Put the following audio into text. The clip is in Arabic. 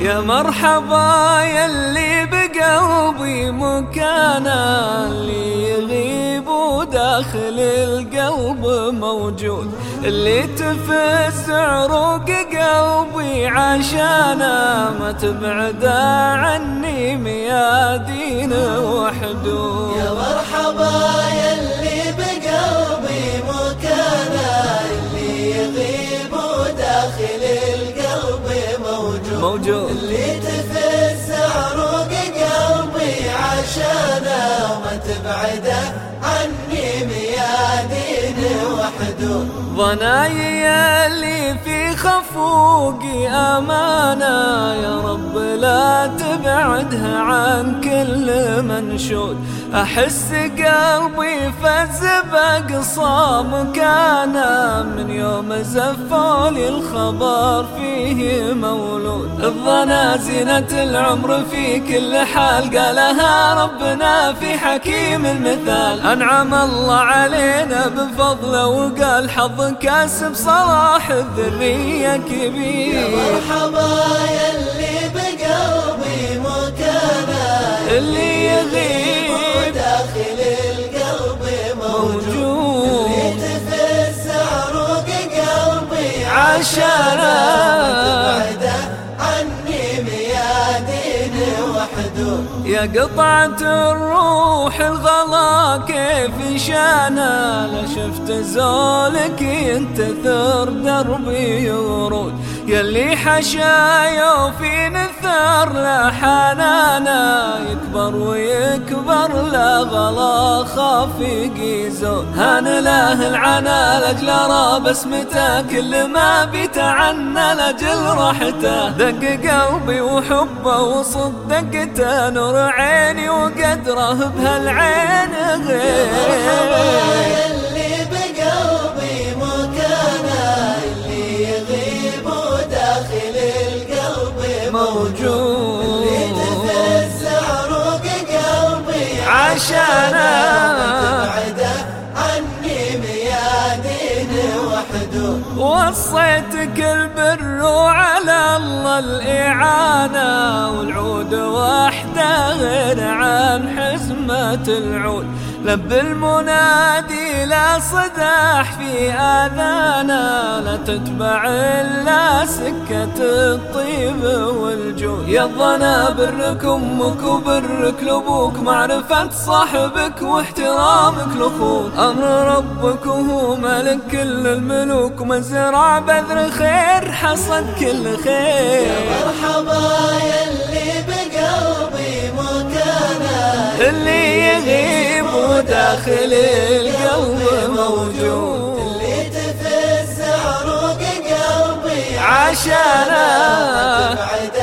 يا مرحبا يلي بقلبي مكانا اللي يغيب وداخل القلب موجود. اللي تفز عروق قلبي عشانا ما تبعد عني ميادين وحدود. يا مرحبا يلي بقلبي مكانا اللي يغيب وداخل القلب موجود. موجود. ظناي اللي في خفوقي أمانة. يا رب لا تبعدها عن كل منشود أحس قلبي فز بأقصى مكانه من يوم زفولي الخبر فيه مولود. الظنا زينة العمر في كل حال. قالها ربنا في حكيم المثال. أنعم الله علينا بفضله وقال حظ كاسب صلاح الذرية كبير. يا مرحبا يلي بقلبي مكانا اللي يغيب وداخل القلب موجود. موجود. اللي تفز عروق قلبي عشانا يا قطعة الروح الغلا كيف شانا لا شفت زولك ينتثر دربي ورود. يلي حشايا في نثار لا حنانا يكبر ويكبر لا غلا خافق يزود هان له العنا لاجل ارى بسمته كل ما بيتعنى لأجل راحته. دق قلبي وحبه وصدقته نور عيني وقدره بهالعين غير. عشانا عني ميادين وحدود وصيتك البر وعلى الله الإعانة والعود وحده غير عن حزمة العود. لب المنادي لا صداح في آذانا لا تتبع إلا سكة الطيب والجود. يا الظنا برك أمك وبرك لأبوك معرفة صاحبك واحترامك لأخوك. أمر ربك وهو ملك كل الملوك ومزرع بذر خير حصد كل خير. مرحبا يلي وداخل القلب موجود. اللي تفز عروق قلبي. عشانا بعد